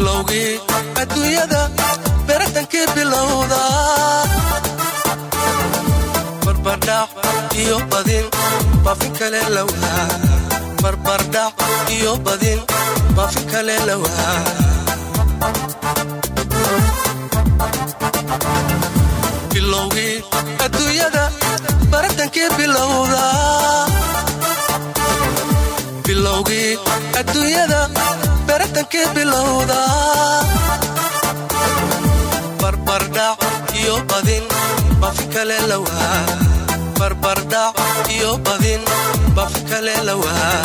bilowgii adduunyada beratankii bilowda. Barbardhac iyo badin baafin kale lawaa barbardhac iyo badin baafin kale lawaa bilowgii adduunyada baratankii bilowda. Bilowgii adduunyada baratankii bilowda barbardhac iyo badin bafi kale lawaa barbardhac iyo badin bafi kale lawaa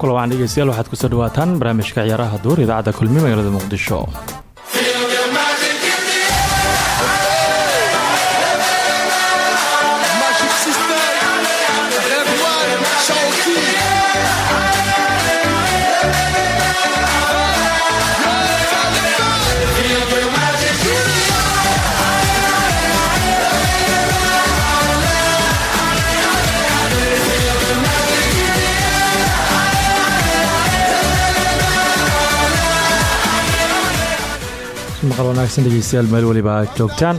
kulawaan dhegeystayaal waxaad ku soo dhawaataan barnaamijka ciyaaraha duur idaacadda kulmi magaalada muqdisho maqal wanaagsan dhegeystayaal meel weliba aad joogtaan.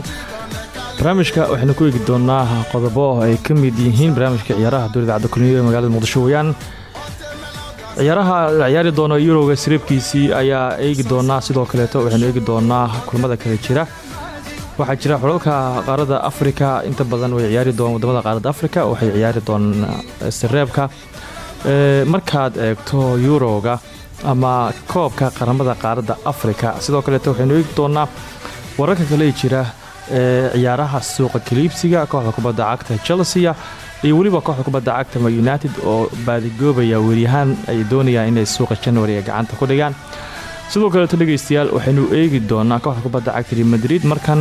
Barnaamijka waxaynu ku eegi doonaa qodobo ay ka mid yihiin barnaamijka ciyaaraha duur idaacadda kulmiye ee magaalada muqdisho weyaan ciyaaraha la ciyaari doono yuroga sariibkiisii ayaa eegi doonaa sidoo kaleeto waxaynu eegi doonaa kulmada kale jira. Waxaa jira xulalka qaaradda afrika inta badan way ciyaari doon waddamada qaaradda afrika waxay ciyaari doonaan sareebka markaad eegto yuroga ama koobka qaramada qaaradda afrika. Sidoo kaleeto waxaynu eegi doonaa wararka kale jira ee ciyaaraha suuqa kaliibsiga kooxda kubadda cagta chelsea iyo weliba kooxda kubadda cagta united oo baadigoobaya weeryahaan ay doonayaan inay suuqa january gacanta ku dhigaan. Sidoo kaleeto dhegeystayaal waxaynu eegi doonaa kooxda kubadda cagta madrid. Markan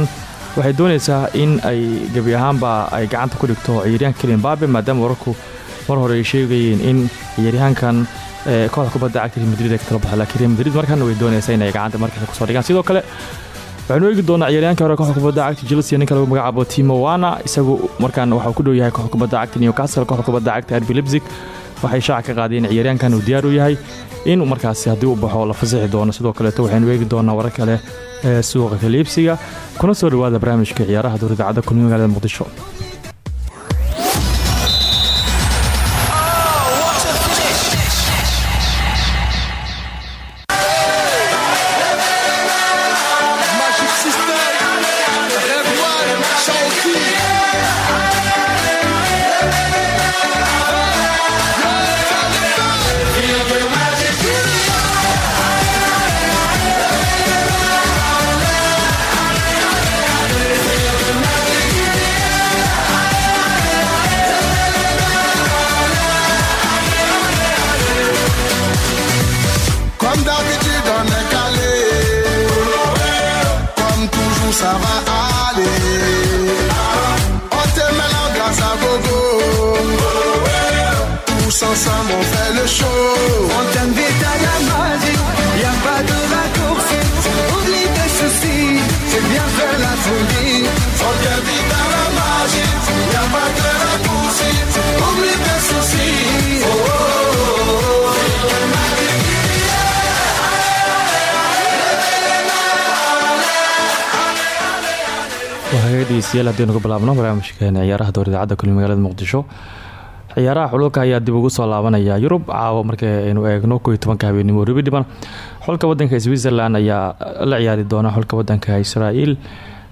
waxay doonaysaa in ay gebi ahaanba ay gacanta ku dhigto ciyaaryahan kelin baabe maadaama wararku mar hore ay sheegayeen in ciyaaryahaankan kooxda kubadda cagta real madrid ay ka tala laakiin real madrid markan way doonaysaa inay gacanta markale ku soo dhigaan. Sidoo kale waxaanu eegi doonaa ciyaaryahanka hore kooxda kubadda cagta chelsea ninka lagu magacaabo timo wana isagu markaan waxuu ku dhow yahay kooxda kubadda cagta newcastle kooxda kubadda cagta arbi lebzig waxay shaaca ka qaadeen ciyaaryahankan uu diyaar u yahay in markaasi haddii uu baxo la fasixi doono. Sidoo kaleeto waxaynu eegi doonaa warar kale ee suuqa kaliibsiga kuna soo dhawaada barnaamijka ciyaaraha duur idaacadda magaalada muqdisho dhegeystayaal haddaynu ka bilaabno barnaamijkeena ciyaaraha door idaacadda magaalada muqdisho. Ciyaaraha xululka ayaa dib ugu soo laabanaya yurub caawa markii aynu eegno ko tobanka habeenimo ribi dhiban. Xulka wadanka switzerland ayaa la ciyaari doona xulka wadanka israel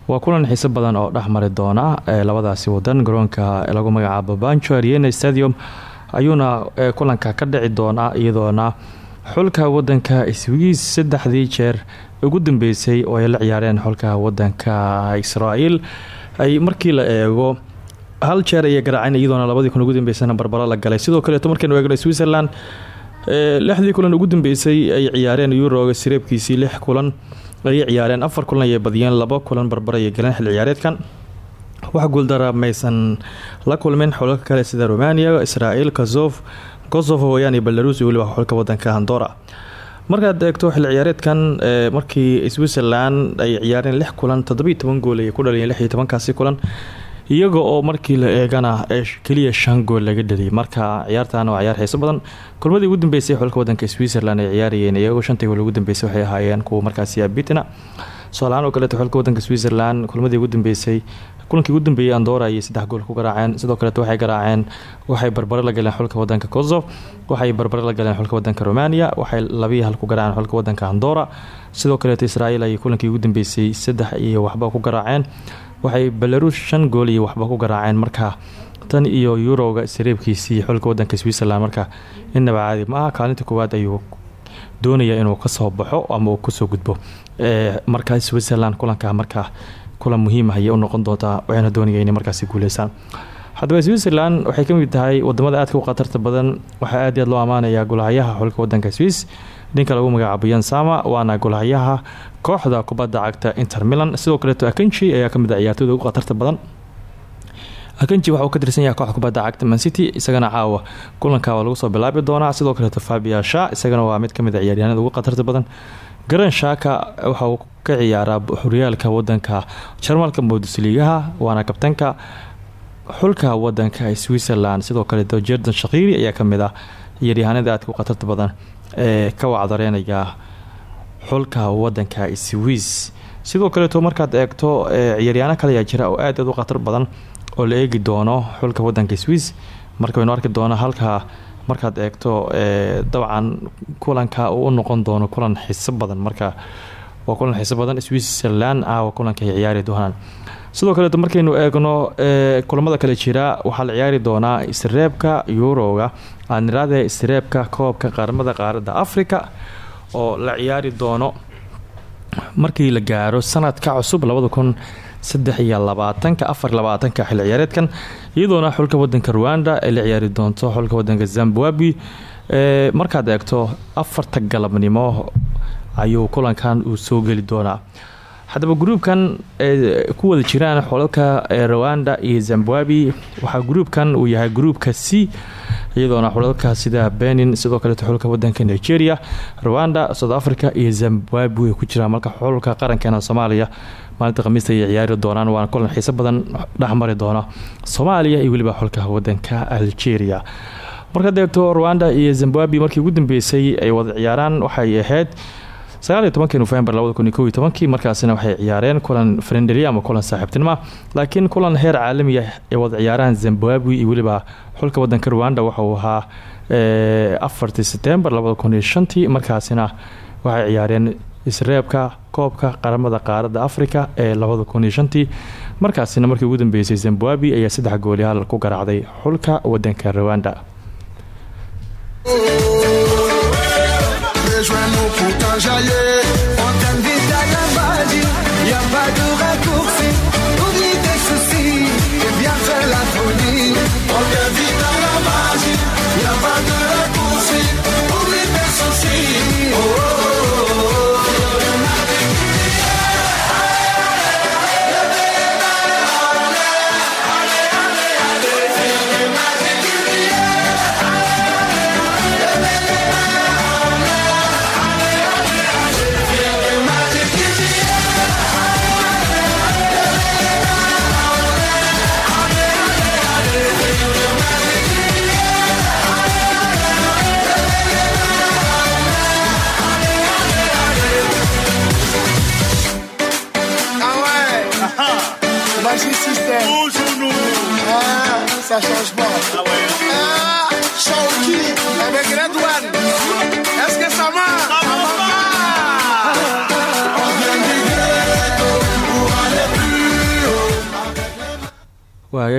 waa kulan xiiso badan oo dhexmari doona ee labadaasi wadan garoonka lagu magacaabo banjo ariena stadium ayuuna kulanka ka dhici doonaa iyadoona xulka wadanka swiss saddexdii jeer ugu dambeysay oo ay la ciyaareen xulka wadanka israel ay markii la eego hal jeer ayay garaaceen iyadoona labadii kun ugu dambeysana barbaro la galay. Sidoo kaleeto markaynu eegno switzerland lixdii kulan ugu dambeysay ay ciyaareen yuroga sireebkiisii lix kulan. Ayay ciyaareen afar kulan ayay badiyeen laba kulan barbaro ayay galeen xilli ciyaareedkan. Wax guuldara maysan la kulmin xulalka kale sida romania israel kazof kosovo iyo belarus iyo weliba xulka wadanka andora markaad eegto xilli ciyaareedkan markii switzerland ay ciyaareen lix kulan toddobiiy toban gool ayay ku dhaliyeen lix iyo kulan. Iyaga oo markii la eegana keliya shan gool laga dhaliyay. Marka ciyaartan waa ciyaar xiiso badan. Kulmadii ugu dambeysay xulka wadanka switzerland ay ciyaarayeen iyagoo shantii gool ugu dambeysay waxay ahaayeen kuwa markaasi abitina soalahaan oo kaleeto xulka wadanka switzerland kulmadii ugu dambeysay kulankii ugu dambeeyey andora ayay saddex gool ku garaaceen sidoo kaleeto waxay garaaceen waxay barbaro la galeen xulka wadanka kosovo waxay barbaro la galeen xulka wadanka romania waxay labiyi hal ku garaaceen xulka wadanka andora sidoo kaleeto israel ayay kulankii ugu dambeysay saddex iyo waxba ku garaaceen waxay belarus shan gool iyo waxba ku garaaceen. Marka tan iyo yuroga sareebkiisii xulka wadanka switzerland marka inaba caadi ma aha kaalinta koowaad ayuu doonaya inuu ka soo baxo ama uu ka soo gudbo marka switzerland kulanka markaa kulan muhiim ah ayay u noqon doontaa waxayna doonaya inay markaasi guuleysaan. Haddaba switzerland waxay ka mid tahay waddamada aadka u khatarta badan. Waxaa aad aad loo ammaanayaa golahayaha xulka wadanka swiss. Ninka lagu magacaabo yansama waana golahayaha kooxda kubadda cagta inter milan. Sidoo kaleeto akenji ayaa ka mid a ciyaartooyda ugu khatarta badan. Akenji waxa uu ka tirsan yahay kooxda kubadda cagta mancity isagana caawa. Kulanka waa lagu soo bilaabi doonaa. Sidoo kaleeto fabia sha isagana waa mid ka mid a ciyaaryahanada ugu khatarta badan. Garan shaaka waxa uu ka ciyaaraa horyaalka wadanka jarmalka bundesligaha waana kabtanka xulka wadanka switzerland. Sidoo kaleeto jerdan shakiri ayaa ka mid ah ciyaaryahanada aadka u badan ee ka wacdareynaya xulka wadanka swiss. Sidoo kaleeto markaad eegto ciyaaryaano kale ayaa jira oo aad u khatar badan oo la eegi doono xulka wadanka swiss. Marka waynu arki doono halka markaad eegto dabcan kulanka uu noqon doono kulan xiso badan. Marka waa kulan xiso badan switzerland aawa kulanka ay ciyaari doonaan sidoo kaleeto markaynu eegno kulamada kale jira waxaa la ciyaari doonaa isreebka yuroga aaniraade isreebka koobka qaramada qaaradda africa oo la ciyaari doono markii la gaaro sanadka cusub labada kun saddex iyo xil ciyaareedkan iyadoona xulka wadanka ruanda ay la ciyaari doonto xulka wadanka zimbabwe markaad eegto afarta galabnimo ayuu kulankan uu soo geli doonaa. Haddaba gruubkan ku wada jiraan xolalka rwanda iyo zimbabwe waxaa gruubkan uu yahay gruubka c iyadoona xulalka sida benin sidoo kaleeto xulka wadanka nigeria rwanda south africa iyo zimbabwe ku jiraan. Marka xulka qarankeena soomaaliya maalinta khamiista ayay ciyaari doonaan waana kulan xiiso badan dhexmari doona soomaaliya iyo weliba xulka wadanka algeria. Marka deegto rwanda iyo zimbabwe markii ugu dambeysay ay wada ciyaaraan waxay ahayd sagaaliyo tobankii novembar labada kun markaasina waxay ciyaareen kulan frenderi ama kulan saaxiibtinima laakiin kulan heer caalamiya ay wada ciyaaraan zimbabwe iyo weliba xulka wadanka rwanda waxauu ahaa afartii setembar labada kun iyo markaasina waxay ciyaareen isreebka koobka qaramada qaaradda africa ee labada kun iyo shantii. Markaasina markii ugu dambeysay zimbabwe ayaa saddex gooliyaal ku garaacday xulka wadanka rwanda Rejoins-nous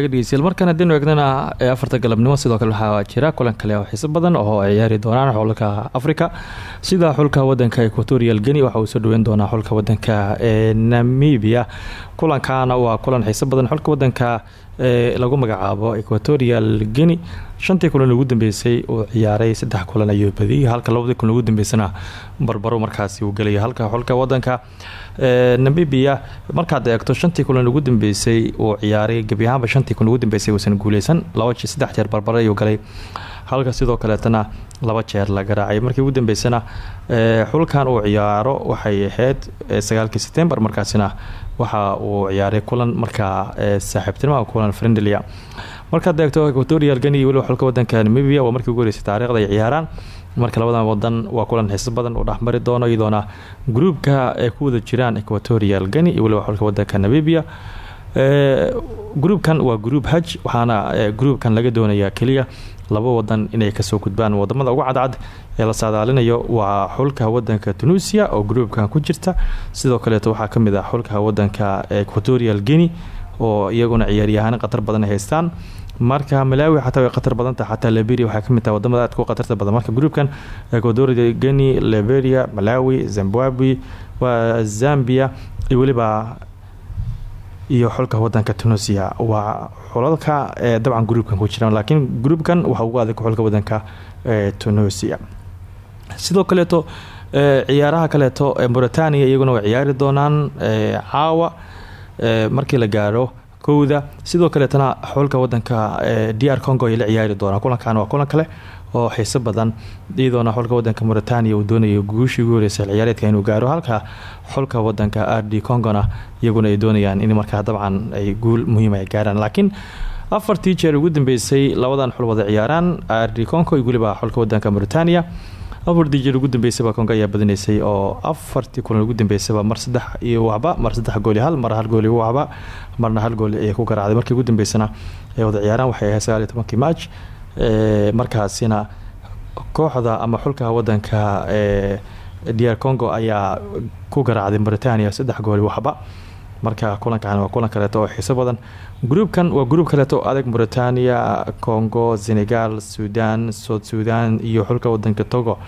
waa hagaaga dhegeystayaal markan haddaynu eegnana ee afarta galabnimo sidoo kale waxaa jira kulan kale oo xiiso badan oo ciyaari doonaan xulka africa sida xulka wadanka equatorial geni waxa uu soo dhaweyn doonaa xulka wadanka ee namibia. Kulankana waa kulan xiiso badan. Xulka wadanka lagu magacaabo equatorial geni shantii kulan ugu dambeysay uu ciyaaray saddex kulan ayuu badiyay halka labadii kulan ugu dambeysana barbaro markaasi uu gelaya halka xulka wadanka namibia markaad eegto shantii kulan ugu dambeysay uu ciyaaray gebi ahaanba shantii kulan ugu dambeysay uusan guuleysan laba saddex jeer barbaro ayuu galay halka sidoo kaleetana laba jeer la garaacay. Markii ugu dambeysana xulkan uu ciyaaro waxay ahayd sagaalkii september markaasina waxa uu ciyaaray kulan markaa saaxiibtinimo kulan friendlia markaad eegto equatorial geni weliba xulka wadanka namibia waa markii ugu horeysay taarikhda ay ciyaaraan. Marka labadan wadan waa kulan xiiso badan uu dhexmari doono iyadoona gruubka ay ku wada jiraan equatorial geni iyo xulka wadanka namibia. Gruubkan waa gruub haj waxaana gruubkan laga doonayaa keliya laba wadan inay ka soo gudbaan waddamada ugu cadcad ee la saadaalinayo waa xulka wadanka tunuusia oo gruubkan ku jirta. Sidoo kaleeto waxaa ka mid ah xulka wadanka equatorial guinea oo iyaguna ciyaaryahaano khatar badan haystaan. Marka malawi xataa way khatar badanta xataa liberia waxay ka mid tahay waddamada aadka u khatarta badan. Marka gruubkan equatorial guinea liberia malawi zimbabwe waa zambia iyo iyo xulka wadanka tunisia. Waa xulalka ee dabcan gruubkan ku jiraan laakiin gruubkan waxa ugu adag xulka wadanka tunisia. Sidoo kaleeto ciyaaraha kaleeto mauritania iyaguna way ciyaari doonaan caawa markii la gaaro kowda. Sidoo kaleetana xulka wadanka d r congo ay la ciyaari doonaan kulankan waa kulan kale oo xiiso badan iyadoona xulka wadanka mauritania uu doonayo guushii ugu horeysa ciyaareedka inuu gaaro halka xulka wadanka r d congona iyaguna ay doonayaan in markaa dabcan ay guul muhiim ay gaaraan. Laakiin afartii jeer ugu dambeysay labadan xul wada ciyaaraan. R d congo iyo weliba xulka wadanka mauritania. Afartii jeer ugu dambeysaba congo ayaa badinaysay oo afartii kulan ugu dambeysaba mar saddex iyo waxba mar saddex gooli hal mar hal gooli waxba marna hal gooli ayay ku garaacday. Markii ugu dambeysana ay wada ciyaaraan waxay ahayd sagaal iyo tobankii markaasina kooxda ama xulka wadanka dr congo ayaa ku garaacday mauritania saddex gooli waxba. Marka kulankan waa kulan kaleeto oo xiiso badan. Gruubkan waa gruub kaleeto adag. Mauritania congo senegal sudan soud sudan iyo xulka wadanka togo.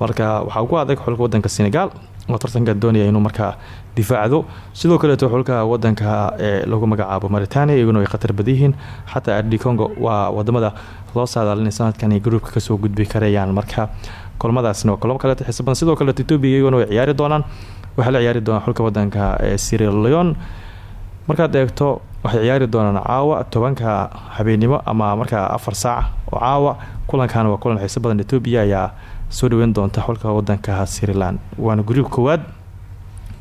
Marka waxaa ugu adag xulka wadanka senegal oo tartanka doonaya inuu markaa difaacdo. Sidoo kaleeto xulka wadanka ee lagu magacaabo mauritania iyaguna way khatar badanyihiin xataa adi congo waa waddamada loo saadaalinay sanadkan ay gruubka ka soo gudbi karayaan marka kulmadaasna waa kulamo kaleeto xiisa sidoo kaleeto etoobiya iyaguna way ciyaari doonaan. Waxaa la ciyaari doonaa xulka wadanka ee sierra leon markaad eegto waxay ciyaari doonaan caawa tobanka habeenimo ama markaa afar saac oo caawa. Kulankan waa kulan xiiso badan. Ayaa soo dhaweyn doonta xulka wadanka sirilan waana gruub koowaad.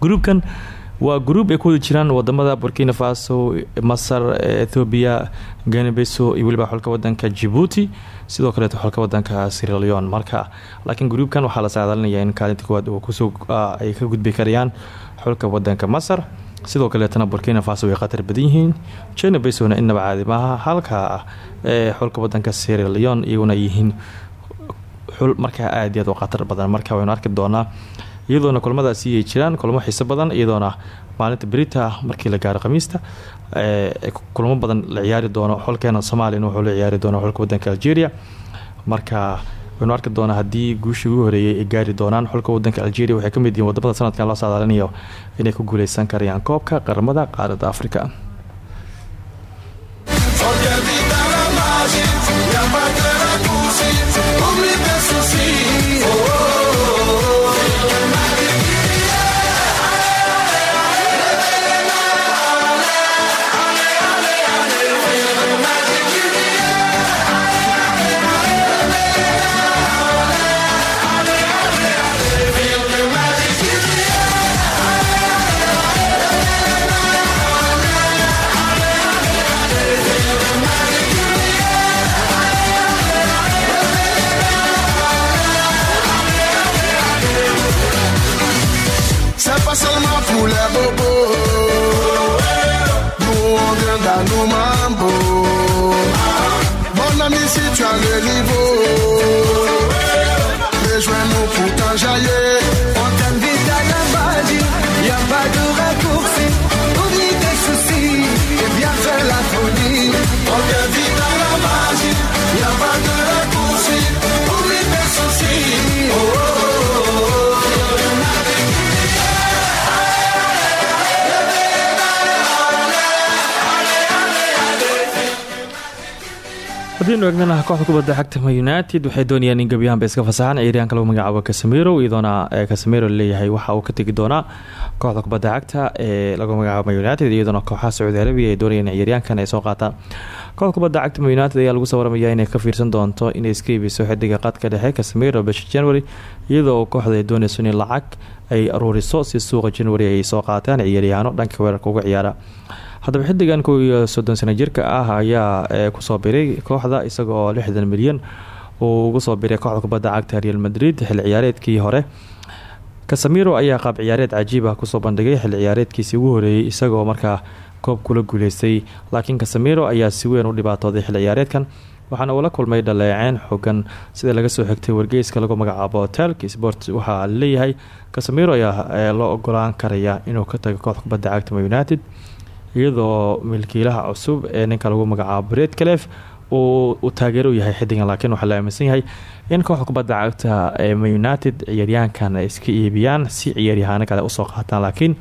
Gruubkan waa gruub ay ku jiraan waddamada burkina faso masar ethoobiya ganebeso iyo weliba xulka wadanka jibuuti sidoo kaleeto xulka wadanka siraleon marka laakiin gruubkan waxaa la saadaalinaya in kaalinta koowaad ay ka gudbi karayaan xulka wadanka masar. Sidoo kaleetana burkina faso way khatar badan yihiin. Jenebesona inaba caadi maaha halka ee xulka wadanka siraleon iyaguna yihiin xul markaa aad iyaad u badan. Marka waynu arki doonaa iyadoona kulmadaasi ay jiraan kulmo xiiso badan iyadoona maalinta berita markii la gaaro khamiista kulmo badan la ciyaari doono. Xolkeena soomaliya wuxuu la ciyaari doono xulka wadanka algeria. Marka waynu arki doonaa haddii guushii ugu horeeyay ay gaari doonaan xulka wadanka algeria waxay ka mid yihiin waddamada sanadkan loo saadaalinayo inay ku guuleysan karayaan koobka qaramada qaaradda africa le rejoins-nous pour t'enjailler. On t'invite haddiinu eegnana kooxda kubadda xagta ma united waxay doonayaan in gebiyahanba iska fasaxaan. Ciyaaryahanka lagu magacaabo casamiro iyadoona casamiro la leeyahay waxa uu ka tegi doonaa kooxda kubadda cagta ee lagu magacaabo ma united iyadoona kooxaha sacuudi arabiya ay doonayaan ciyaaryahankan ay soo qaataan. Kooxda kubadda cagta united ayaa lagu soo waramayaa inay ka fiirsan doonto inay iska iibiso xidiga qadka dhexe kasamiro bisha january iyadoo kooxda ay dooneyso in lacag ay aruuriso si suuqa january ay soo qaataan ciyaaryahaano dhanka weerarka uga ciyaara haddaba xidigan kow iyo soddon sano jirka ah ayaa eh, ku soo biray kooxda isaga oo milyan uu ugu soo biray kooxda kubadda cagta real madrid. Xilli ciyaareedkii hore kasamiro ayaa qaab ciyaareed cajiib ah ku soo bandhigay. Xilli ciyaareedkiisii ugu horeeyey isagoo markaa koob kula guuleystay. Laakiin kasamiro ayaa si weyn u dhibaatooday xilli ciyaareedkan waxaana uu la kulmay dhaleeceen xogan sida laga soo xigtay wargeyska lagu magacaabo hotelka sport waxaa leeyahay kasamiro ayaa eh, loo ogolaan karaya inuu ka tago kooxda united iyadoo milkiilaha cusub ee ninka lagu magacaabo bred calef uu taageero yahay xidigan laakiin waxaa la aaminsan yahay in kooxda kubadda cagta ee united ciyaaryahankan iska iibiyaan si ciyaaryahaano kale u soo qaataan laakiin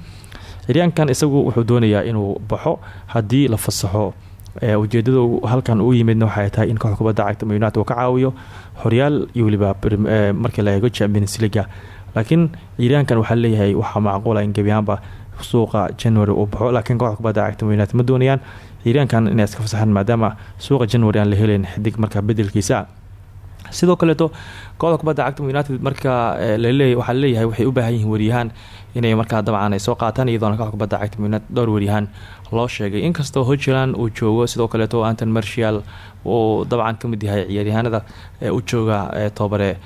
ciyaaryahankan isagu wuxuu doonayaa inuu baxo haddii la fasaxo. Ujeedada halkan uu yimidna waxay tahay in kooxda kubadda cagta united uu ka caawiyo horyaal iyo weliba markii la eego champions leaga laakiin ciyaaryahankan waxaa leeyahay waxaa macquula in gebiyahaanba suuqa january uu baxo laakiin kooxda kubadda cagta united ma doonayaan. Ciyaaryahankan inay iska fasaxaan maadaama suuqa january aan la helayn xidig markaa bedelkiisa sidoo kaleeto kooxda kubadda cagta united marka laleeya waxaa la leeyahay waxay u baahan yihiin waryahaan inay markaa dabcan ay soo qaataan iyadoona kooxda kubadda cagta united dhowr waryahaan loo sheegay. Inkastoo hojiland uu joogo sidoo kaleeto anton marshal uu dabcan ka mid yahay ciyaaryahaanada u jooga tobabare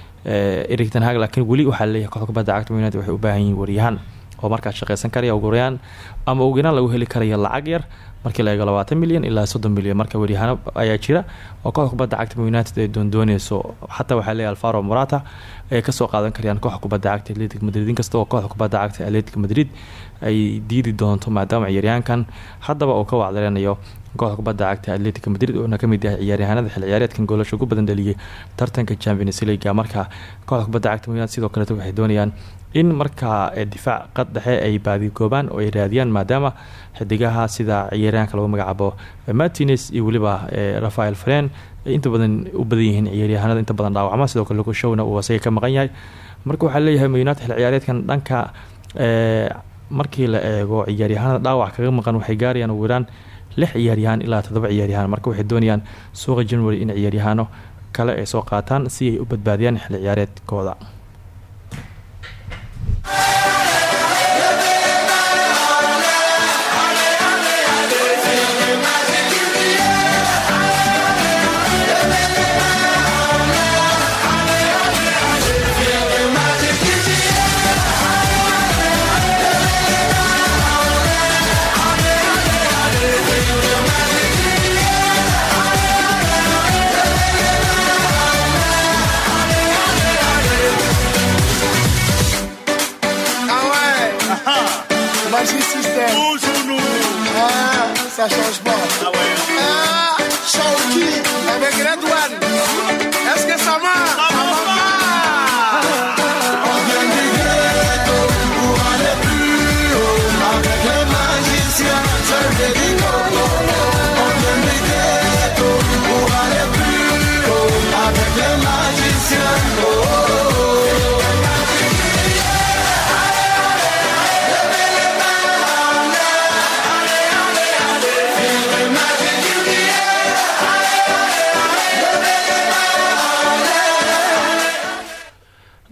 ericton hag. Laakiin weli waxaa la leeyahay kooxda kubadda cagta united waxay u baahan yihiin waryahaan oo markaa shaqeysan karaya ugurayaan ama uginaan lagu heli karaya lacag yar markii la eego labaatan milyan ilaa soddon milyan marka waryahaano ayaa jira. Oo kooxda kubadda cagta united ay doondooneyso xataa waxaa leeyahy alfaro morata ay ka soo qaadan karayaan kooxda kubadda cagta atletic madrid. Inkasta oo kooxda cagta atletic madrid ay diidi doonto maadaama ciyaaryahankan haddaba uu ka wacdareynayo kooxda kubadda cagta atletic madrid uuna ka mid yahay ciyaaryahanada xil ciyaareedkan goolasha ugu badan dhaliyay tartanka champions leaga marka kooxda kubadda cagta united sidoo kaleeto waxay doonayaan in markaa difaac qad dhexe ay baadigoobaan oo ay raadiyaan maadaama xidigaha sida ciyaaryahanka lagu magacaabo martines iyo weliba rafael fren ay inta badan u badan yihiin ciyaaryahanada inta badan dhaawacma sidoo kale lukushowna uu asaga ka maqan yahay. Marka waxaa leeyahay united xil ciyaareedkan dhanka markii la eego ciyaaryahanada dhaawac kaga maqan waxay gaarayaan ugu yaraan lix ciyaaryahaan ilaa todoba ciyaaryahaan marka waxay doonayaan suuqa january in ciyaaryahaano kale ay soo qaataan si ay u badbaadiyaan xil ciyaareedkooda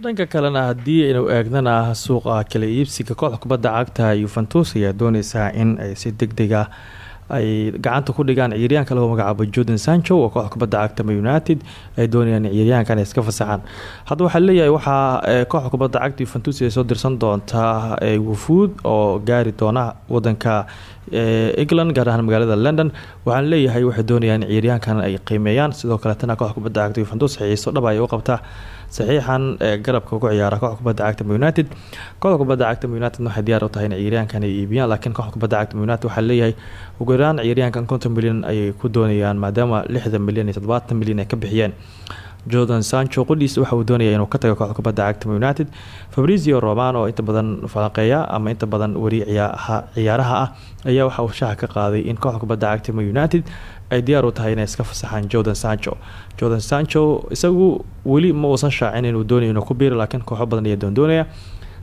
dhanka kalena haddii aynu eegnana suuqa kala iibsiga kooxda kubadda cagta yuventus ayaa dooneysaa in ay si deg deg ah ay gacanta ku dhigaan ciyaaryahanka lagu magacaabo jordan sancho oo kooxda kubadda cagta united ay doonayaan ciyaaryahankan iska fasaxaan. Hadda waxaa leeyahay waxaa kooxda kubadda cagta yuventus ay soo dirsan doontaa wufuud oo gaari doona wadanka england gaar ahaan magaalada london waxaan leeyahay waxay doonayaan ciyaaryahankan ay qiimeeyaan. Sidoo kaletana kooxda kubadda cagta yuventus xiiso dhab ay u qabtaa saxiixan garabka ku ciyaara kooxda kubadda cagta united. Kooxda kubadda cagta united waxay diyaar u tahay in ciyaaryahankan ay iibiyaan laakiin kooxda kubadda cagta united waxaa leeyahay ugu yaraan ciyaaryahankan konton milyan ayay ku doonayaan maadaama lixdan milyan iyo toddobaatan milyan ay ka bixiyeen jordan sancho qudhiis waxa uu doonaya inuu ka tago kooxda kubadda united. Fabrizio roman oo inta badan falanqeeya ama inta badan wari ciyaaraha ah ayaa waxa uu shaha ka qaaday in kooxda kubadda cagta united ay diyaar u tahay inay iska fasaxaan jordan sancho. Jordan sancho isagu weli ma uusan shaacin inuu doonayo inuu ku biiro laakiin kooxo badan ayaa doondoonaya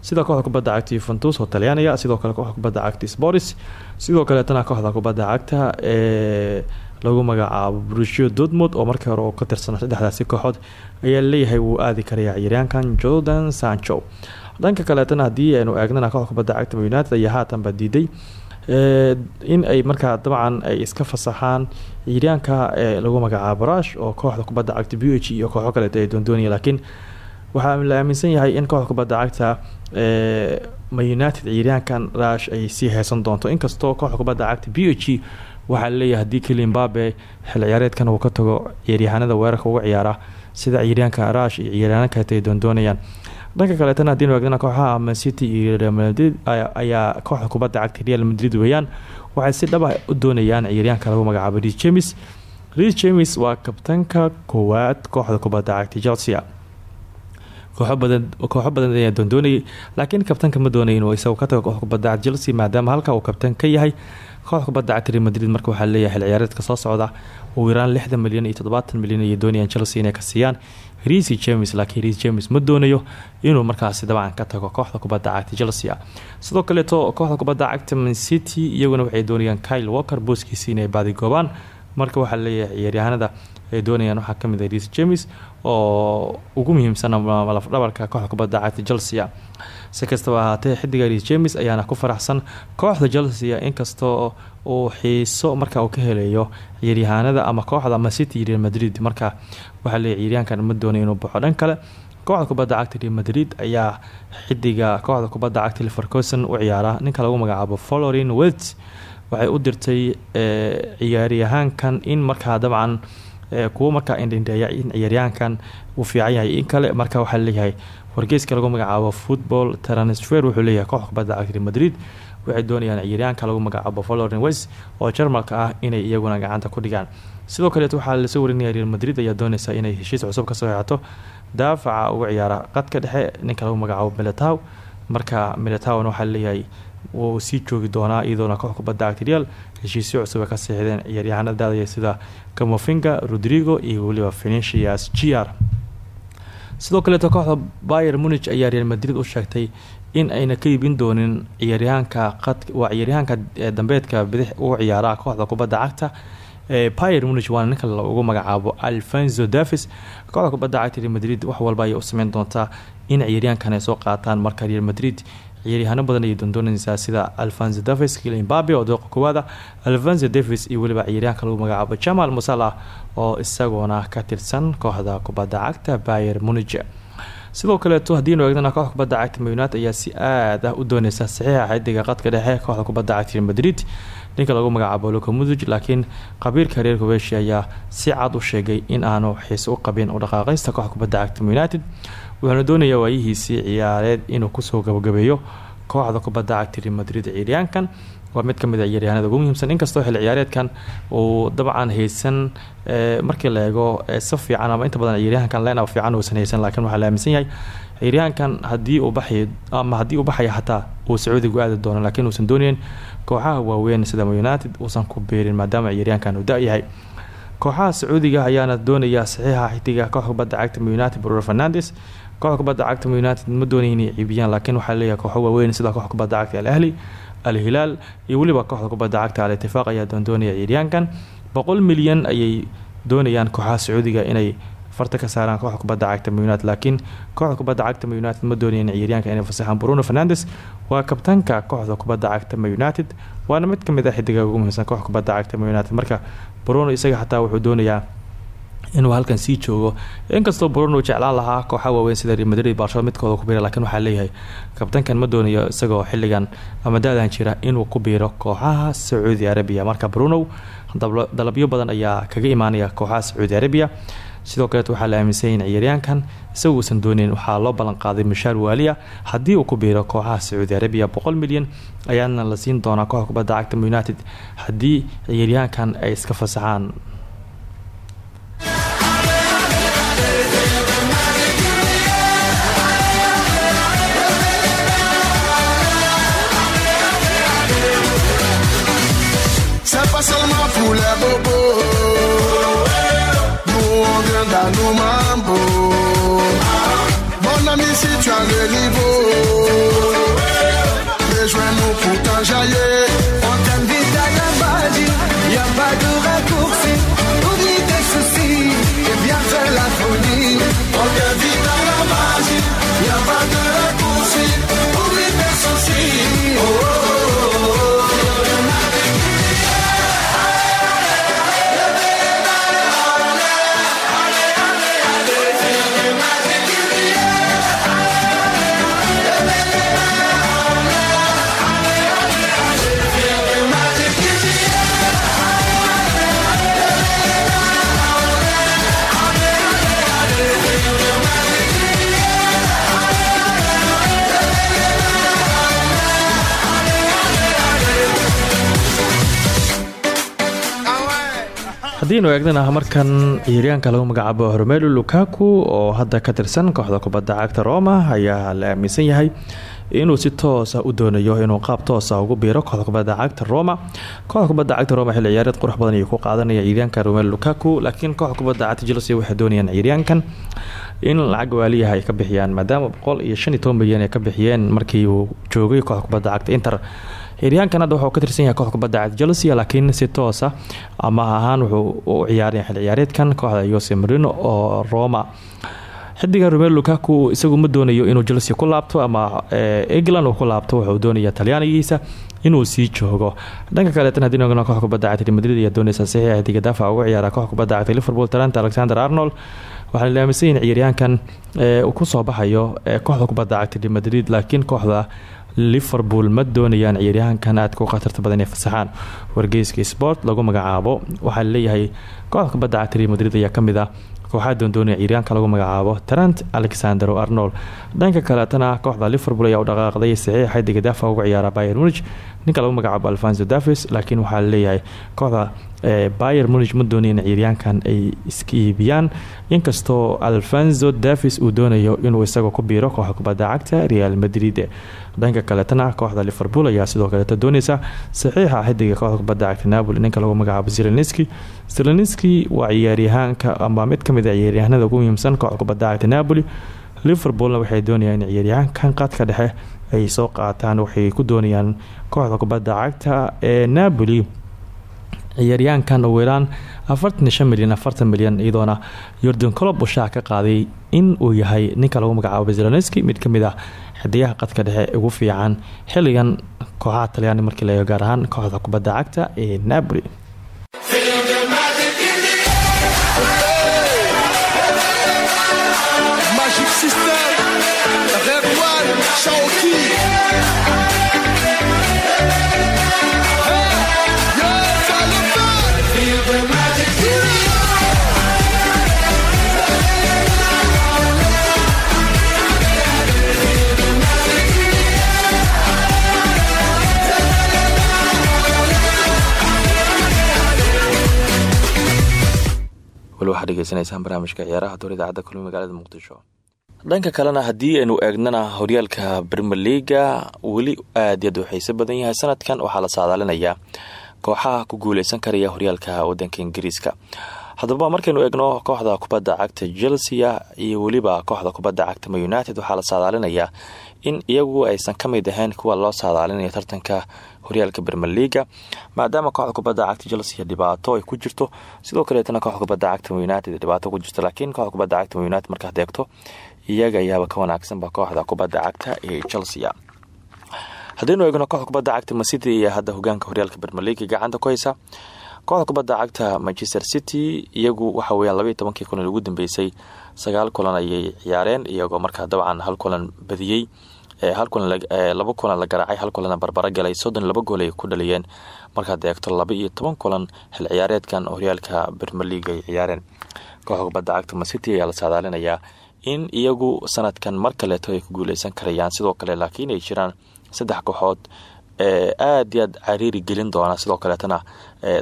sida kooxda kubadda cagta yuventus oo talyaaniga sidoo kale kooxda kubadda cagta sports sidoo kaleetana kooxda kubadda cagta ee lagu magacaabo brusio dortmund oo markii hore oo ka tirsan saddexdaasi kooxood ayaa leeyahay wuu aadi karayaa ciyaaryaankan jordan sancho. Dhanka kaleetana haddii aynu eegnana kooxda kubadda cagta united ayaa haatanba diiday in ay markaa dabcan ay iska fasaxaan ciyaaryaanka lagu magacaabo rash oo kooxda kubadda cagta b h iyo kooxo kaleeto ay doondoonaya laakiin waxaa la aaminsan yahay in kooxda kubadda cagta ma united ciyaaryaankan rash ay sii haysan doonto. Inkastoo kooxda kubadda cagta b waxaa la leeyahay haddii kilimbabe xil ciyaareedkan uu ka tago ciyaaryahanada weerarka uga ciyaara sida ciyaaryaanka rash iyo ciyaaryaana kaleeta ay doondoonayaan. Dhanka kaleetana haddiinu eegna kooxaha mancity iyo real madrid ayaa kooxda kubadda cagta real madrid weeyaan waxay si dhaba u doonayaan ciyaaryaanka lagu magacaabo ris james. Ris james waa kabtanka koowaad kooxda kubadda cagta chelsea kooxo badan ayaa doondoonayay laakiin kabtanka ma doonay inuu ka tago kooxda chelsea maadaama halka uu kabtan ka yahay kooxda kubadda cagta real madrid marka waxaa leeyahay xil ciyaareedka soo socda ugu yaraan lixdan milyan iyo toddobaatan milyan ayay doonayaan chelsea inay ka siiyaan. Riisi james laakiin riis james ma doonayo inuu markaasi dabcan ka tago kooxda kubadda cagta chelsea. Sidoo kaleeto kooxda kubadda cagta mancity iyaguna waxay doonayaan kyle walker booskiisi inay baadigoobaan marka waxaa leeyahay ciyaaryahanada ay doonayaan waxaa ka mid ah riis james oo ugu muhiimsan lafdhabarka kooxda kubadda cagta chelsea si kastaba ahaatee xidiga james ayaana ku faraxsan kooxda chelsea inkastoo uu xiiso marka uu ka helayo ciyaaryahaanada ama kooxda macity real madrid. Marka waxaa leeya ciyaaryahankan ma doonay inuu baxo. Dhan kale kooxda kubadda cagta real madrid ayaa xidiga kooxda kubadda cagta livercoson u ciyaara. Ninka lagu magacaabo valorin welt waxay u dirtay ciyaaryahaankan in markaa dabcan kuwo markaa indhindheeya in ciyaaryahankan uu fiican yahay. In kale marka waxaa leeyahay wargeyska lagu magacaabo football transfer wuxuu leeyahay kooxda kubadda cagta madrid. Waxay doonayaan ciyaaryahanka lagu magacaabo valorin west oo jarmalka ah inay iyaguna gacanta ku dhigaan. Sidoo kaleet waxaa la soo warinaya real madrid ayaa dooneysa inay heshiis cusub ka soo xeexato daafaca uga ciyaara qadka dhexe ninka lagu magacaabo miletow marka miletown waxaa leeyahay wuu sii joogi doonaa iyadoona koox kubadda cagta real heshiisyo cusub ka seexdeen ciyaaryahanada daadaya sida camofinga rodrigo iyo weliba venetias gr sidoo kaleeto kooxda bayer munich ayaa real madrid u sheegtay in ayna ka iibin doonin ciyaaryahaanka waa ciyaaryahaanka dambeedka bidix ugu ciyaara kooxda kubadda cagta bayer munich waana ninka ugu magacaabo alfonso davis kooxda kubadda cagta real madrid wax walba ayay u sameyn doontaa in ciyaaryahankan ay soo qaataan marka real madrid ciyaaryahaano badan ayay doondoonaysaa sida alfonso davis kilimbabe oo dooqa koowaada alfonso davis iyo weliba ciyaaryahanka lagu magacaabo jamal musala oo isagoona ka tirsan kooxda kubadda cagta bayer munich. Sidoo kaleeto haddiinu eegnana kooxda kubadda cagta mayunaad ayaa si aad ah u dooneysa saxiixa xidiga qadka dhexe kooxda kubadda cagta madrid. Ninka lagu magacaabo luka mudug laakiin qabiilka reer kubeshi ayaa si cad u sheegay in aanu xiise u qabin u dhaqaaqeysta kooxda kubadda cagta united wuxuuna doonayaa waayihiisii ciyaareed inuu ku soo gabagabeeyo kooxda kubadda cagta real madrid ciyaaryahankan. Waa mid ka mid a ciyaaryahanada ugu muhiimsan. Inkastoo xil ciyaareedkan uu dabcan haysan markii la eego si fiican ama inta badan ciyaaryahankan len fiican uusan haysan laakiin waxaa la aaminsan yahay ciyaaryahankan haddii uu baxay ama haddii uu baxaya xataa uu sacuudigu aadi doono laakiin uusan doonayn kooxaha waaweyn sida united uusan ku beerin maadaama ciyaaryahankan uu da-yahay kooxaha sacuudiga ayaana doonaya saxiixa xidiga kooxda cagta united bruno fernandes kooxda kubadda cagta united ma doonay inay ciibiyaan laakiin waxaa leeyahay kooxo waaweyn sida kooxda kubadda cagta al ahli al hilaal iyo weliba kooxda kubadda cagta al itifaaq ayaa doondoonaya ciyaaryahankan. Boqol milyan ayay doonayaan kooxaha sacuudiga inay farta ka saaraan kooxda kubadda cagta united laakiin kooxda kubadda cagta united ma doonayan ciyaaryahanka inay fasaxaan. Bruno fernandes waa kabtanka kooxda kubadda cagta united waana mid ka mid ah xidiga ugu muhiimsan kooxda kubadda cagta united. Marka bruno isaga xataa wuxuu doonayaa inuu halkan sii joogo. Inkastoo bruno jeclaan lahaa kooxa waaweyn sida real madrid barshado midkooda ku biira laakiin waxaa leeyahay kabtankan ma doonayo isagoo xilligan ama da-dan jira inuu ku biiro kooxaha sacuudi arabiya marka bruno dalabyo badan ayaa kaga imaanaya kooxaha sacuudi arabiya sidoo kaleet waxaa la aaminsanya in ciyaaryahankan isagu uusan dooneyn waxaa loo ballanqaaday mishaar waaliya haddii uu ku biiro kooxaha sacuudi arabiya boqol milyan ayaana la siin doonaa cagta united. Haddii ciyaaryahankan ay iska fasaxaan les bobos. Nous on vient dans mambo. Mon ami, si tu as le niveau, rejoins-nous pour t'enjailler. Haddiinu eegnana markan ciyaaryaanka lagu magacaabo romelu lukaku oo hadda ka tirsan kooxda kubadda cagta roma ayaa la aaminsan yahay inuu si toosa u doonayo inuu qaab toosa ugu biiro kooxda kubadda cagta roma kooxda kubadda cagta roma xilli ciyaareed qurux badan ayuu ku qaadanaya ciyaaryaanka romelu lukaku laakiin kooxda kubadda cagta chelsea waxay doonayaan ciyaaryaankan in lacag waaliyaha ay ka bixiyaan maadaama boqol milyan ay ka bixiyeen markii uu joogay kooxda kubadda cagta inter ciyaaryahankan hadda wuxuu ka tirsan yahay kooxda kubadda cagta chelsea laakiin si toosa ama ahaan wuxuu u ciyaaraya xil ciyaareedkan kooxda yose marino oo roma. Xidiga romel lukaku isagu ma doonayo inuu chelsea ku laabto ama england uu ku laabto wuxuu doonaya talyaanigiisa inuu sii joogo. Dhanka kaleetan haddii noogno kooxda kubadda cagta madrid ayaa dooneysa saxiixa xidiga daafaca uga ciyaara kooxda kubadda cagta liverpool talanta alexander arnold. Waxaana la aaminsan yahin ciyaaryahankan uu ku soo baxayo kooxda kubadda cagta madrid laakiin kooxda liverpool ma doonayaan ciyaaryahankan aadka u khatarta badan ee fasaxaan. Wargeyska sport lagu magacaabo waxaa la leeyahay kooxda kubadda cagta real madrid ayaa ka mid ah. Kooxaa doondoonaya ciyaaryahanka lagu magacaabo trent alexander arnold dhanka kaleetana kooxda liverpool ayaa u dhaqaaqday saxiix xidiga daafa uga ciyaara bayer munich. Ninka magacaabo alfonso davis laakiin waxaa la leeyahay kooxda bayer munich ma doonaya in ciyaaryahankan ay iska inkastoo alfonso davis uu doonayo inuu isaga ku biiro kooxda kubadda cagta real madrid. Dhanka kaletana kooxda liverpool ayaa sidoo kaleeta dooneysa saxiixa xidiga kooxda kubadda cagta napoli. Ninka magacaabo zelenski zelenski waa ciyaaryahaanka ama mid ka mid a ciyaaryahanada ugu muhiimsan kooxda kubadda cagta napoli liverpoolna waxay doonayaan in ciyaaryahaankan qadka dhexe ay soo qaataan waxay ku doonayaan kooxda kubadda cagta ee napoli. Ciyaaryahankan ugu yaraan afartan milyan afartan milyan iyadoona yordan colob uu shaac ka qaaday in uu yahay ninka lagu magacaabo zelenski mid ka mid ah xidigaha qadka dhexe ugu fiican xilligan kooxaha talyaani markii la eego gaar ahaan kooxda kubadda cagta ee napoli wali waxaad dhegeysanaysaan barnaamijka ciyaaraha door idaacadda kulmi magaalada muqdisho. Dhanka kalena haddii aynu eegnana horyaalka brimer leaga weli aad yaad xiise badan yahay sanadkan waxaa la saadaalinayaa kooxaha ku guuleysan karaya horyaalka wadanka ingiriiska. Haddaba markaynu eegno kooxda kubadda cagta chelsea iyo weliba kooxda kubadda cagta ma united waxaa la saadaalinayaa in iyagu aysan ka mid ahayn kuwa loo saadaalinayo tartanka horyaalka leaga maadaama kooxda kubadda cagta chelsea dhibaato ay ku jirto. Sidoo kaleetana kooxda kubadda cagta united dhibaato ku jirto laakiin kooxda kubadda cagta united markaad eegto iyaga ayaaba ka wanaagsanba kooxda kubadda cagta ee chelsea haddaynu eegno kooxda kubadda cagta macity iyo hadda hogaanka horyaalka leaga gacanta ku kooxda kubadda cagta manchester city iyagu waxa weyaan labaiy tobankii kulan ugu dambeysay sagaal kulan ayay ciyaareen iyagoo markaa dabcan hal kulan badiyey laba kulan la garaacay hal kulan barbaro galay soddon laba gool ay ku dhaliyeen. Markaad eegto laba iyo toban kulan xil ciyaareedkan horyaalka brimer league ay ciyaareen. Kooxda kubadda cagta macity ayaa la saadaalinayaa in iyagu sanadkan mar kaleeto ay ku guuleysan karayaan. Sidoo kale laakiin ay jiraan saddex kooxood aad iyo aad cariiri gelin doona sidoo kaleetana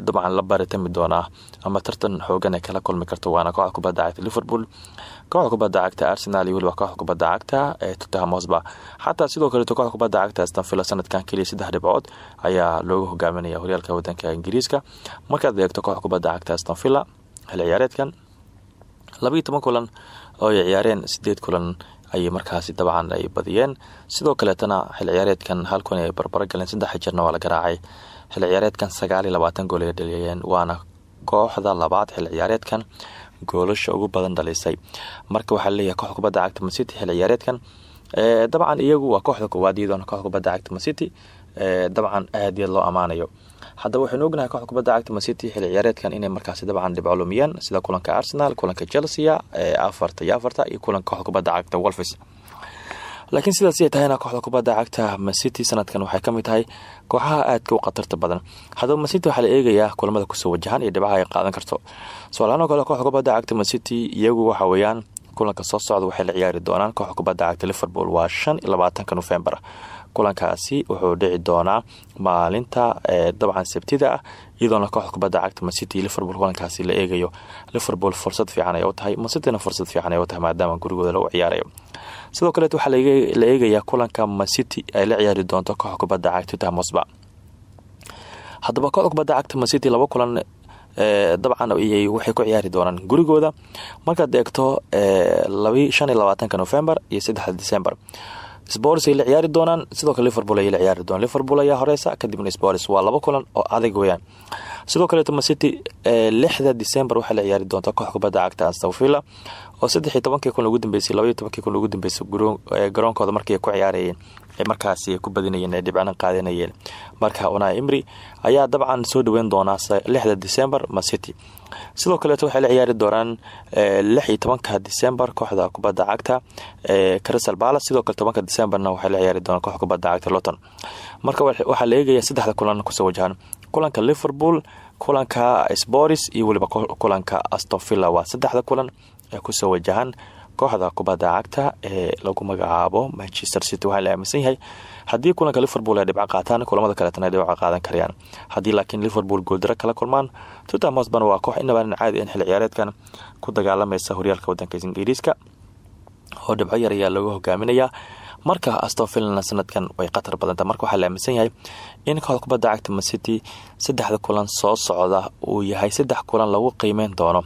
dabcan la baritami doonaa ama tartan xoogan ay kala kulmi karto waana kooxda kubadda cagta liverpool kooxda kubadda cagta arsenal iyo weliba kooxda kubadda cagta ee tottenham hosba xataa sidoo kaleeto kooxda kubadda cagta stanvilla sanadkan keliya saddex dhibcood ayaa looga hogaaminaya horyaalka wadanka ingiriiska. Markaad eegto kooxda kubadda cagta stanvilla xil ciyaareedkan labaiyo toban kulan oo ay ciyaareen sideed kulan ayay markaasi dabcan ay badiyeen. Sidoo kaleetana xil ciyaareedkan hal kun ay barbaro galeen saddex jirna waa la garaacay. Xil ciyaareedkan sagaal iyo labaatan gool ay dhaliyeen waana kooxda labaad xil ciyaareedkan goolasha ugu badan dhalisay marka waxaa leeyahay kooxda cagta macity xil ciyaareedkan dabcan iyagu waa kooxda koowaad iyadoona kooxda kubadda cagta macity dabcan aad iyaad loo ammaanayo haddaba waxaynu ognahay kooxda kubadda cagta macity xil ciyaareedkan inay markaasi dabcan dhibco lumiyeen sida kulanka arsenal kulanka chelsea afarta iyo afarta iyo kulanka kubadda cagta wolfis laakiin sidaas ay tahayna kooxda kubadda cagta macity sanadkan waxay ka mid tahay kooxaha aadka u khatarta badan. Haddaba macity waxaa la eegayaa kulamada ku soo wajahan iyo dhibcaha ay qaadan karto. Su'aalahaan oo kale kooxda kubadda cagta macity iyagu waxa weeyaan kulanka soo socda waxay la ciyaari doonaan kooxda kubadda cagta liverpool. Waa shan iyo labaatanka nofembar kulankaasi wuxuu dhici doonaa maalinta dabcan sabtida ah iyadoona kooxda kubadda cagta mancity liverpool kulankaasi la eegayo. Liverpool fursad fiican ay u tahay mancityna fursad fiican ay tahay maadaama gurigooda lagu ciyaarayo. Sidoo kaleet waxaa la eegayaa kulanka mancity ay la ciyaari doonto kooxda kubadda cagta hotspur. Haddaba kooxda kubadda cagta mancity laba kulan dabcan waxay ku ciyaari doonaan gurigooda. Markaad eegto shan iyo labaatanka spors ay la ciyaari doonaan. Sidoo kale liverpool ay la ciyaari doonaan. Liverpool ayaa horeysa kadibna spors waa laba kulan oo adag weyaan sidoo kaleeto macity lixda december waxay la ciyaari doontaa koox kubadda cagta astafilla oo saddex iyo tobankii kun ugu dambeysay labaiyo tobankii kun ugu dambeysay garoonkooda markii ay ku ciyaarayeen markaasi ku badinayeen ee dhibcana qaadanayeen. Marka una imri ayaa dabcan soo dhaweyn doonaa lixda december macity sidoo kaleeto waxay la ciyaari doonaan lix iyo tobanka kooxda kubadda cagta crystal palace. Sidoo kale tobanka decemberna waxay la ciyaari doonaan kooxda kubadda cagta loton marka waxaa la eegaya saddexda kulan ku soo wajahan. Kulanka liverpool kulanka sporis iyo weliba kulanka astonvilla waa saddexda kulan ee ku soo wajahan kooxda kubadda cagta ee lagu magacaabo manchester city. Waxaa la aaminsan yahay haddii kulanka liverpool ay dhibco qaataan kulamada kaleetana ay dhibco qaadan karayaan. Haddii laakiin liverpool gooldaro kala kulmaan tottenham hotspur waa koox inabaanan caadi in xil ciyaareedkan ku dagaalamaysa horyaalka wadanka ingiriiska oo dhibco yar ayaa lagu hogaaminayaa. Marka astonvillana sanadkan way khatar badanta. Marka waxaa la aaminsan yahay in kooxda kubadda cagta macity saddexda kulan soo socda uu yahay saddex kulan lagu qiimeyn doono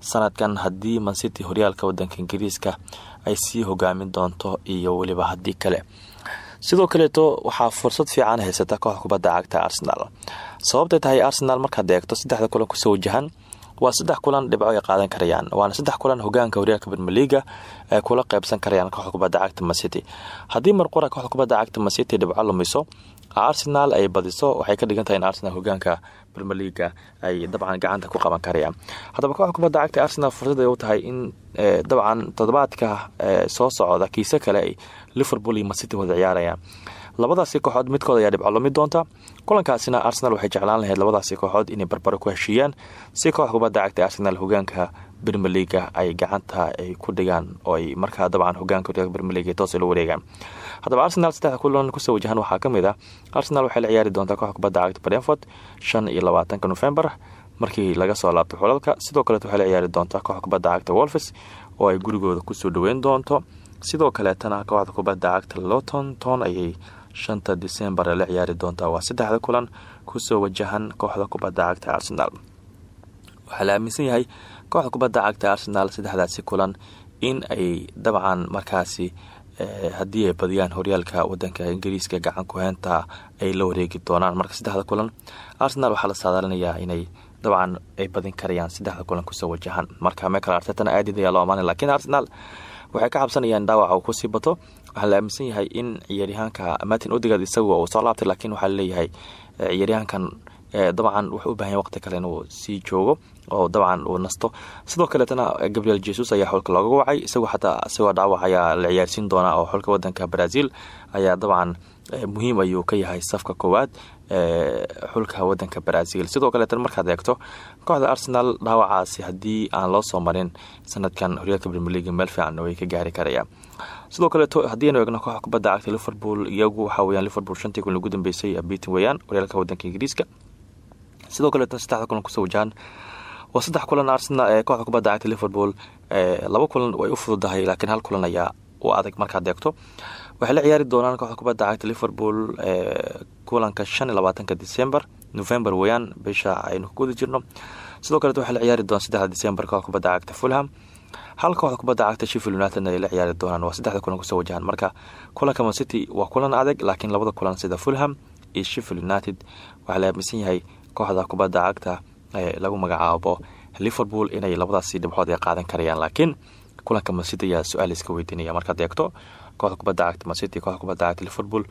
sanadkan haddii mancity horyaalka wadanka ingiriiska ay sii hogaamin doonto iyo weliba haddii kale. Sidoo kaleeto waxaa fursad fiican haysata kooxda kubadda cagta arsenal. Sababtay tahay arsenal markaad eegto saddexda kulan ku soo wajahan waa saddex kulan dhibco ay qaadan karayaan waana saddex kulan hogaanka horyaalka bermeliga ay kula qeybsan karayaan kooxda kubadda cagta macity haddii marqura kooxda kubadda cagta macity dhibco lumiso arsenal ay badiso waxay ka dhigan in arsenal hogaanka bermeliga ay dabcan gacanta ku qaban karayaan. Haddaba kooxda kubadda cagta arsenal fursad ay u tahay in dabcan toddobaadka soo socda kiise kale ay liverpool iyo macity wada ciyaarayaan. Labadaasi kooxood midkood ayaa dhibco lumi doonta. Kulankaasina arsenal waxay jeclaan lahayd labadaasi kooxood inay barbaro ku heshiiyaan si kooxda kubadda cagta arsenal hogaanka bermeliga ay gacanta ay ku dhigaan oo ay markaa dabcan hogaanka bermeliga toos la wareegaan. Haddaba arsenal saddexda kulan ku soo wajahan? Waxaa ka mid ah arsenal waxay la ciyaari doontaa kooxda kubadda brentford shan iyo labaatanka markii laga soo laabto xulalka sidoo kaleet waxay la ciyaari doontaa kooxda kubadda cagta oo ay gurigooda ku soo dhaweyn doonto. Sidoo kaleetana kooxda kubadda cagta loton ton ayay shanta december la ciyaari doontaa. Waa saddexda kulan ku soo wajahan kooxda kubadda arsenal. Waxaa la aaminsan kooxda kubadda cagta arsenal saddexdaasi kulan in ay dabcan markaasi haddii ay badiyaan horyaalka wadanka ingiriiska gacan ku-heynta ay la wareegi doonaan marka saddexda kulan. Arsenal waxaa la saadaalinayaa inay dabcan ay badin karayaan saddexda kulan ku soo wajahan. Marka meekal artetana aadid ayaa loo amaanay lakiin arsenal waxay ka cabsanayaan dhaawaca uu ku sii bato. Waxaa la aaminsan yahay in ciyaaryahaanka martin odigad isagu uu soo laabtay laakiin waxaa la leeyahay ciyaaryahankan dabcan wuxuu u baahan yahay waqti kale inuu sii joogo oo dabcan uu nasto. Sidoo kaleetana gabriel jesus ayaa xulka looga wacay isagu xataa isagoo dhaawac la ciyaarsiin doonaa oo xulka wadanka brazil ayaa dabcan muhiim ayuu ka yahay safka koowaad xulka wadanka brazil. Sidoo kaleetana markaad eegto kooxda arsenal dhaawacaasi haddii aan loo soo marin sanadkan horyaalka brmelig meel fiican way ka gaari karayaan. Sidoo kaleeto haddii aynu eegno kooxda kubadda cagta liverpool iyagu waxaa weyaan liverpool shantii kun ugu dambeysay bitin weeyaan horyaalka wadanka ingiriiska. Sidoo kaleeto saddexda kulan ku soo wajahan waa saddex kulan arsenal ee kooxda kubadda cagta liverpool laba kulan way u fududahay laakiin hal kulan ayaa u adag markaad eegto waxay la ciyaari doonaan kooxda kubadda cagta liverpool kulanka shan iyo december november weeyaan bisha aynu ku jirno. Sidoo kaleet waxay la ciyaari doonaan saddexda december kooxda kubadda cagta fulham. Hal kooxda kubadda cagta sheffield united ay la ciyaari doonaan waa saddexda kulan ku soo wajahan. Marka kulanka mancity waa kulan adag laakiin labada kulan sida fulham iyo sheffield united waxaa la aaminsan yahay kooxda kubadda cagta lagu magacaabo liverpool inay labadaasi dhibcood ay qaadan karayaan laakiin kulanka mancity ayaa su'aal iska weydiinaya. Markaad eegto kooxda kubadda cagta mancity kooxda kubadda cagta liverpool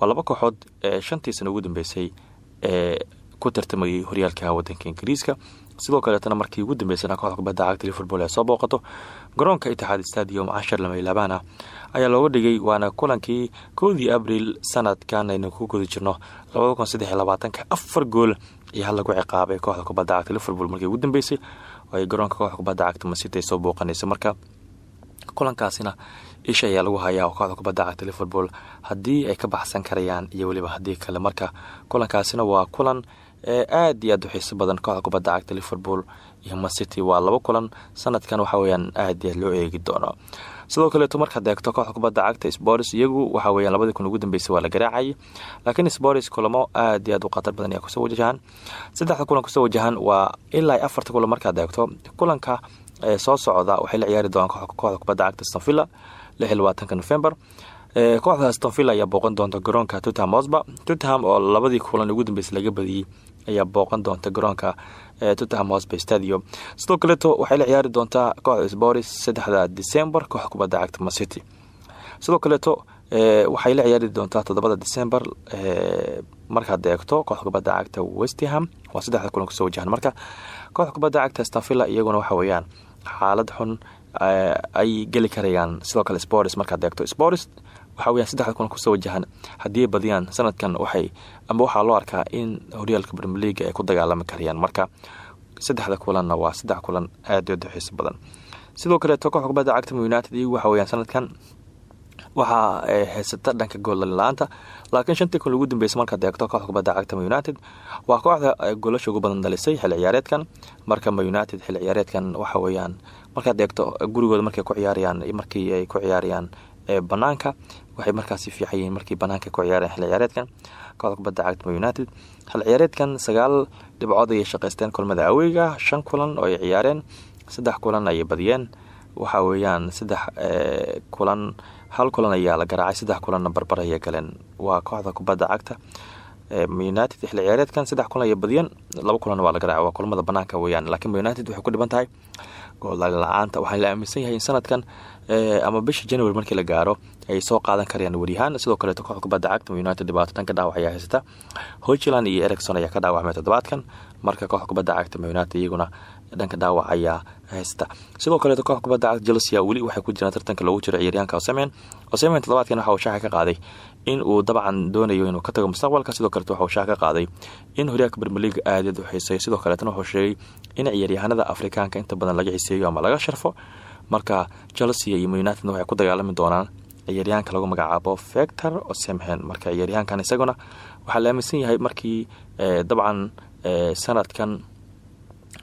waa laba kooxood shantii sana ugu dambeysay ee ku tartamayay horyaalka wadanka ingiriiska. Sidoo kaleetana markii ugu dambeysana kooxda kubadda cagta liverpool ee soo booqato garoonka itixaad stadium cashar lamaylabaana ayaa looga dhigay waana kulankii koodii abril sanadkan aynu ku guda labada kun saddex labaatanka afar gool iyo hal lagu ciqaabay kooxda kubadda cagta liverpool markii ugu dambeysay oo ay garoonka kooxda kubadda cagta mancity ay soo booqanaysa. Marka kulankaasina isha ayaa lagu hayaa oo kooxda kubadda cagta liverpool haddii ay ka baxsan karayaan iyo weliba haddii kale. Marka kulankaasina waa kulan aad iyo aad u xiiso badan kooxda kubadda cagta liverpool iyo mancity waa laba kulan sanadkan waxa weyaan aad iyo aad loo eegi doono sidoo kaleeto markaad eegto kooxda kubadda cagta spors iyagu waxa weyan labadii kun ugu dambeysay waa la garaacayay laakiin spors kulamo aad iyo aad u khatar badan ayaa ku soo wajahaan saddexda kulan ku soo wajahaan waa ilaa afarta kulan markaad eegto kulanka soo socda waxay la ciyaari doonaan kooxda kubadda cagta stanvilla lix iyo labaatanka november. Kooxda stanvilla ayaa booqan doonta garoonka tutham hosba tutham oo labadii kulan ugu dambeysay laga badiyey ayaa booqan doonta garoonka tutham hosba stadium. Sidoo kaleeto waxay la ciyaari doontaa kooxda sporis saddexda december kooxda kubadda cagta macity sidoo kaleeto waxay la ciyaari doontaa toddobada december markaad eegto kooxda kubadda cagta westham waa saddexda kulan ku soo wajahan marka. Kooxda kubadda cagta stanvilla iyaguna waxa weeyaan xaalad xun ay geli karayaan. Sidoo kale spors markaad eegto spors waxa weyan saddexda kulan ku soo wajahan. Haddii badiyaan sanadkan waxay amba waxaa loo arkaa in horyaalka brimier leaga ay ku dagaalami karayaan. Marka saddexda kulanna waa saddex kulan aad aad u xiiso badan. Sidoo kaleeto kooxda kubadda cagta united iyagu waxa weyaan sanadkan waxaa haysata dhanka goolla-aanta laakiin shantii kun ugu dambeysay markaad eegto kooxda kubadda cagta united waa kooxda goolasha ugu badan dhalisay xilli ciyaareedkan. Marka ma united xilli ciyaareedkan waxa weeyaan markaad eegto gurigooda markay ku ciyaarayaan markii ay ku ciyaarayaan banaanka. Waxay markaasi fiican yihiin markii banaanka ku ciyaarayaan xilli ciyaareedkan. Kooxda kubadda cagta united. Xilli ciyaareedkan sagaal dhibcood ayay shaqaysteen kulmada aweyga shan kulan oo ay ciyaareen saddex kulan ayay badiyeen. Waxa weeyaan saddex kulan hal kulan ayaa la garaacay saddex kulanna barbar ayay galeen. Waa kooxda kubadda cagta united. Xilli ciyaareedkan saddex kulan ayay badiyeen laba kulanna waa la garaacay waa kulamada banaanka weeyaan. Laakiin united waxay ku dhiban tahay goolla-aanta waxaa la aaminsan yahay sanadkan ama bisha january markii la gaaro ay soo qaadan karayaan weriyahaan sidoo kaleeto kooxda kubadda cagta united dhibaato dhanka dhaawac ayaa haysata. Iyo ericson ayaa ka dhaawacmay toddobaadkan. Marka kooxda kubadda cagta united iyaguna dhanka dhaawac haysta sidoo kaleeto kooxda kubadda cagta chelsea weli waxay ku jiraan tartanka loogu jiro ciyaaryaanka osemen osemen toddobaadkan waxa uu shaaxa ka qaaday in uu dabcan doonayo inuu ka tago mustaqbalka. Sidoo kaleeto waxa uu shaaxa ka qaaday in horyaalka brimier leaga aad aad u xiiseeyo sidoo kaleetana wuxuu sheegay in ciyaaryahanada afrikaanka inta badan laga xiseeyo ama laga sharfo marka chelsea iyo united waxay ku dagaalami doonaan ciyaaryahanka lagu magacaabo vector osemhen marka ciyaaryahankan isaguna waxaa la aaminsan yahay markii dabcan sanadkan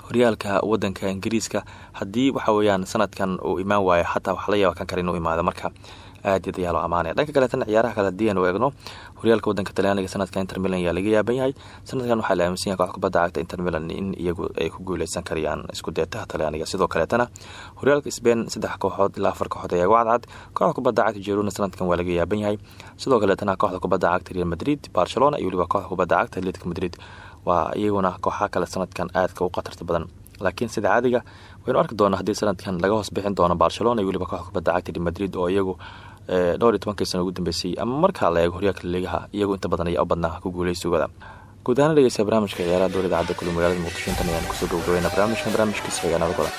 horyaalka wadanka ingiriiska. Haddii waxa weyaan sanadkan uu imaan waayo xataa waxa la yaaba kan kale inuu imaado. Marka aad ayaa loo amaanaya dhanka kaleetana ciyaaraha kale haddii aanu eegno horyaalka wadanka talyaaniga sanadka inter milan ayaa laga yaaban yahay. Sanadkan waxaa la aaminsan yahay kooxda kubadda cagta inter milan in iyagu ay ku guuleysan karayaan isku deetaha talyaaniga. Sidoo kaleetana horyaalka sbain saddex kooxood ilaa afar kooxood ayaa ugu cadcad kooxda kubadda cagta jeruna sanadkan waa laga yaaban yahay. Sidoo kaleetana kooxda kubadda cagta real madrid barcelona iyo weliba kooxda kubadda cagta atletica madrid waa iyaguna kooxaha kale sanadkan aadka u khatarta badan. Laakiin sida caadiga waynu arki doona haddii sanadkan laga hoos bixin doono barcelona iyo weliba kooxda kubadda cagta real madrid oo iyagu dhowr iyo tobankii sana ugu dambeysay ama markaa la eego horyaalka liigaha iyagu inta badan ayaa u badnaa ku guuleysugada guud ahaan dhegeysta barnaamijka ciyaaraha dowladda cadda kulub magaalada muqdisho intan ayaan ku soo gabagabayna barnaamijkan barnaamijkiisa xigaanada gola